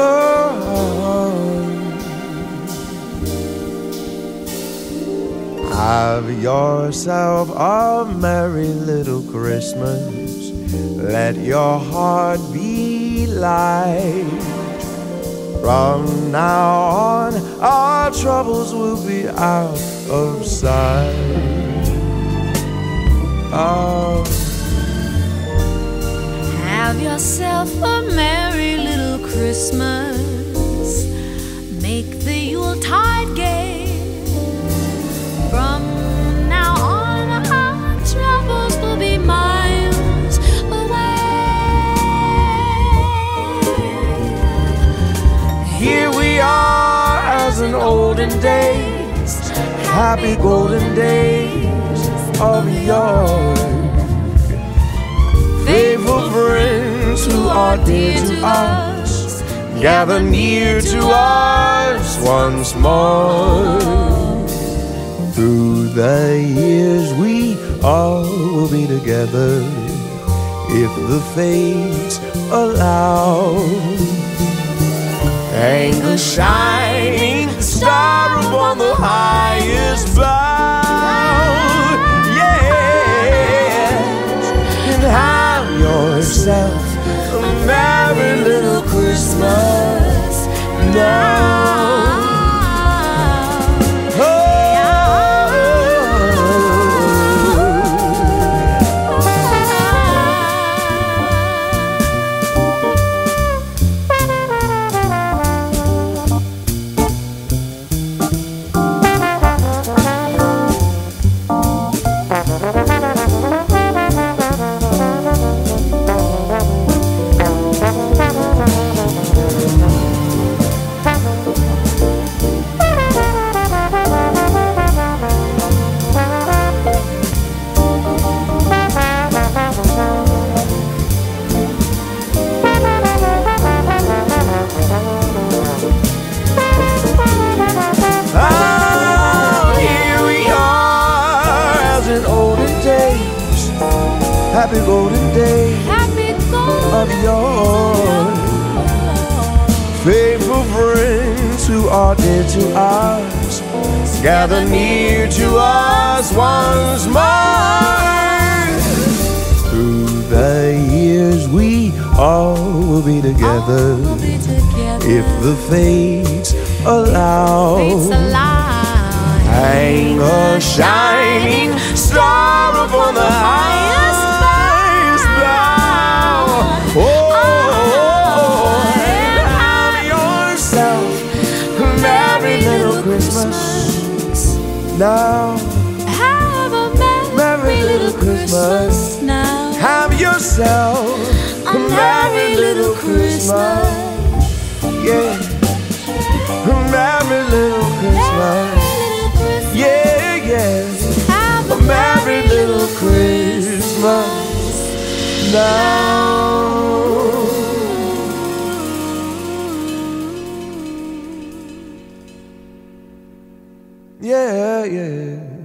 Oh. Have yourself a merry little Christmas. Let your heart be light. From now on, our troubles will be out of sight. Oh. Have yourself a days, happy golden days of yore. Faithful friends who are dear to us, gather near to us once more. Through the years, we all will be together if the fates allow. Hang a shining star yourself a merry little Christmas now. Happy golden days Happy golden of yore. Faithful friends who are dear to us, gather near to us once more. Through the years, we all will be together We'll be together. if the fates allow. Fates alive. Hang a shining star now. Have a merry, Merry little little Christmas, now. Have yourself A merry little Christmas. yeah. A merry little Christmas, Merry little Christmas. yeah, yeah. Have A merry little Christmas now. yeah, yeah.